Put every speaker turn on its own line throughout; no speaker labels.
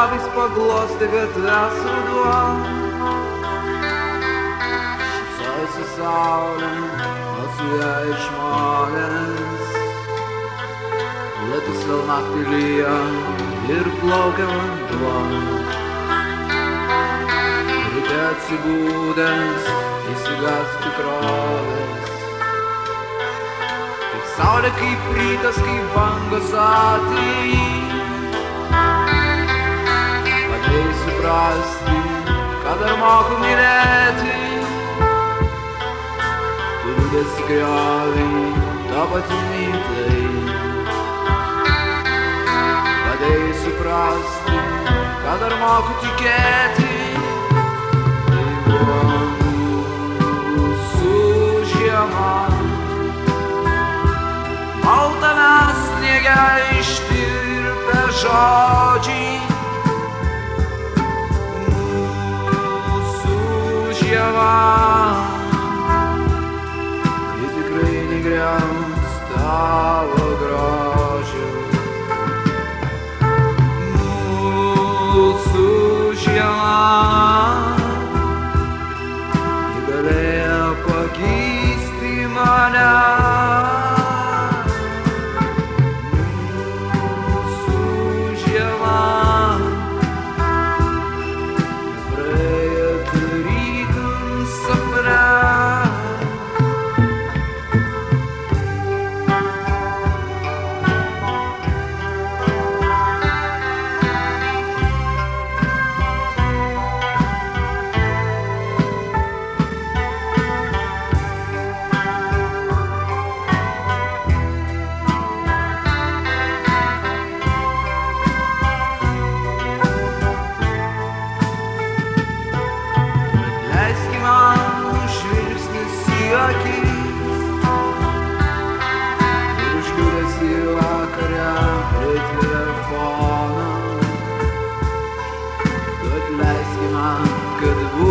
Labais paglosti gatves ruduo. Šypsosi saulė, o su ją iš žmonės. Lietus vėl naktį lyja ir plaukia vanduo. Ryte atsibūdęs, įsigas tikrovės. Saulė, kaip rytas, kaip bangos atėjai. Padėjai suprasti, kad dar moku mylėti. Turiu desigriovį, tą patį mytai. Padėjai suprasti, kad dar moku tikėti. Tai buvo sniege ištirpę žodžiai.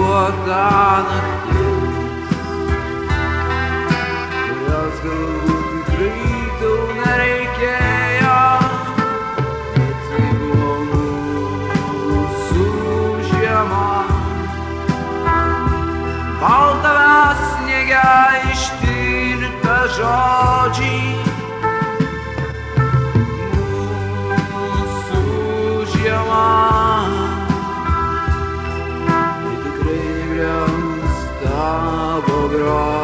juoda naktis, kurios galbūt tikrai tau nereikėjo, bet tai buvo mūsų žiema. Baltavęs sniega ištirta žodžiai. draw.